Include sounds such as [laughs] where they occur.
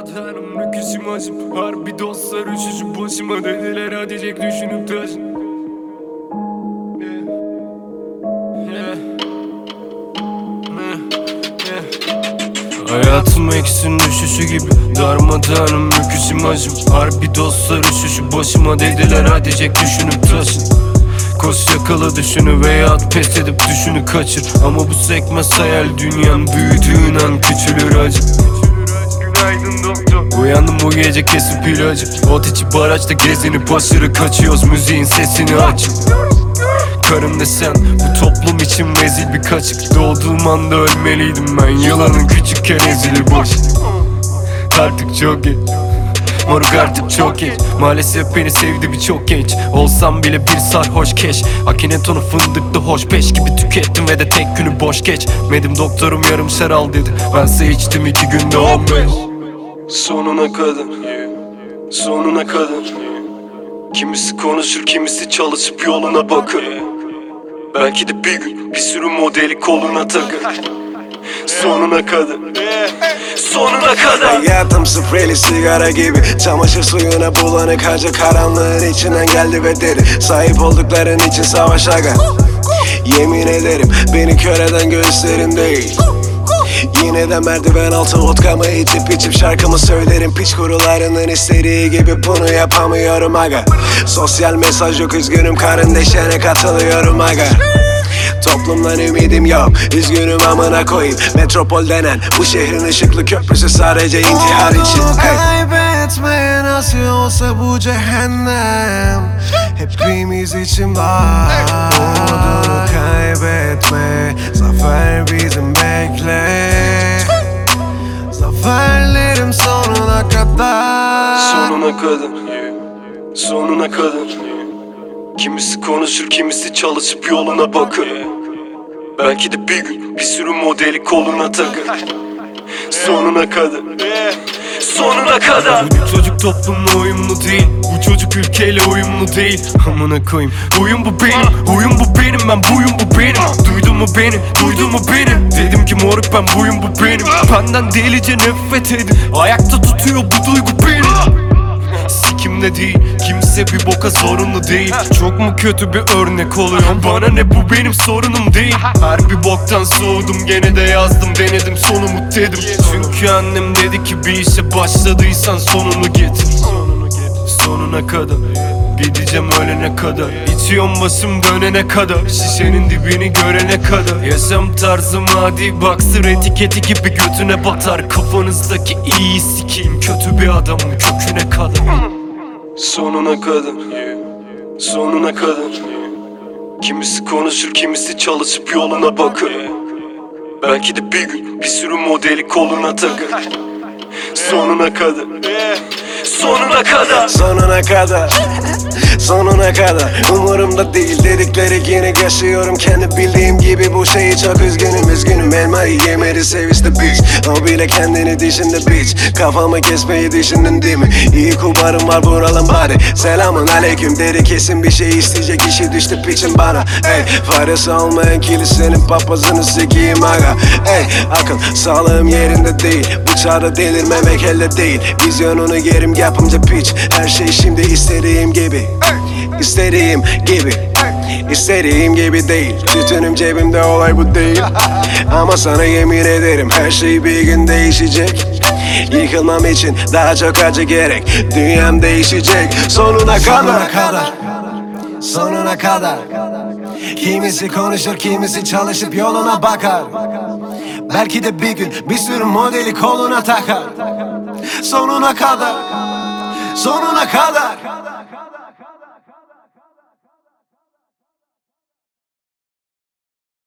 Darmadağınım nüküsüm acım Harbi dostlar üşüşüp başıma dediler Hadi çek düşünüp taşın. Hayatım eksin düşüşü gibi. Darmadağınım müküsüm acım Harbi dostlar üşüşüp başıma dediler Hadi çek düşünüp taşın Koş yakala düşünü veya at pes edip düşünü kaçır. Ama bu sekmez hayal dünyan büyüdüğün an küçülür acı Günaydın doktor. Uyandım bu gece kesip ilacı Ot içi barajda gezinip aşırı kaçıyoruz. Müziğin sesini açıp Karım desen bu toplum için rezil bir kaçık. Doğduğum anda ölmeliydim ben Yılanın küçükken ezilir boş Artık çok geç Moruk artık çok geç Maalesef beni sevdi birçok genç. Olsam bile bir sarhoş keş. Akinetonu fındıklı hoş peş gibi tükettim ve de tek günü boş geçmedim Doktorum yarım şer al dedi Bense içtim iki günde on beş Sonuna kadar. Sonuna kadar. Kimisi konuşur kimisi çalışıp yoluna bakar. Belki de bir gün bir sürü modeli koluna takar. Sonuna kadar. Sonuna kadar. Hayatım spreyli sigara gibi. Çamaşır suyuna bulanık hacı Karanlığın içinden geldi ve dedi Sahip oldukların için savaş aga. Yemin ederim beni kör eden değil Yine de merdiven altı vodkamı içip içip şarkımı söylerim? Piç kurularının istediği gibi bunu yapamıyorum aga. Sosyal mesaj yok üzgünüm karın deşene katılıyorum aga. Toplumdan ümidim yok Üzgünüm amına koyayım. Metropol denen bu şehrin ışıklı köprüsü sadece intihar için. Hey. Kaybetme nasıl olsa bu cehennem. Hepimiz için var. Umudunu kaybetme Zafer bizim bekle Sonuna kadar. Sonuna kadar. Kimisi konuşur kimisi çalışıp yoluna bakar Belki de bir gün bir sürü modeli koluna takar Sonuna kadar. Sonuna kadar. Bu çocuk toplumla uyumlu değil? Bu çocuk ülkeyle uyumlu değil? Amına koyayım. Uyum bu benim Uyum bu benim ben buyum bu benim. Duydun mu beni Duydun mu beni? Dedim ki moruk ben buyum bu benim. Benden delice nefret edin. Ayakta tutuyor bu duygu beni Sikimde değil. Kimse bir boka zorunlu değil. Çok mu kötü bir örnek oluyorum Bana ne bu benim sorunum değil. Her bir boktan soğudum gene de yazdım Denedim sonumu dedim. Çünkü annem dedi ki bir işe başladıysan sonunu getir Sonuna kadar Gideceğim ölene kadar. İçiyorum başım dönene kadar Şişenin dibini görene kadar. Yaşam tarzım adi baksır etiketi gibi götüne batar. Kafanızdaki iyi sikeyim Kötü bir adamın köküne kadar Sonuna kadar. Sonuna kadar. Kimisi konuşur kimisi çalışıp yoluna bakar. Belki de bir gün bir sürü modeli koluna takar. Sonuna kadar. Sonuna kadar. Sonuna kadar. Sonuna kadar. Umurumda değil. Dedikleri yine yaşıyorum. Kendi bildiğim gibi bu şeyi çok üzgünüm Üzgünüm. Elmayı yemedi sevişti bitch. O bile kendini düşündü bitch. Kafamı kesmeyi düşündün değil mi? İyi kumarım var vuralım bari. Selamun aleyküm dedi kesin bir şey isteyecek işi düştü piçin bana. Ey faresi olmayan kilisenin papazını sikiyim aga. Ey akıl sağlığım yerinde değil. Bu delirmemek elde değil. Vizyonunu yerim yapımcı piç. Her şey şimdi istediğim gibi. İstediğim gibi İstediğim gibi değil. Tütünüm cebimde olay bu değil. [laughs] Ama sana yemin ederim Her şey bir gün değişecek. Yıkılmam için daha çok acı gerek. Dünyam değişecek. Sonuna kadar. Sonuna kadar. Sonuna kadar. Kimisi konuşur kimisi çalışıp yoluna bakar. Belki de bir gün bir sürü modeli koluna takar. Sonuna kadar. Sonuna kadar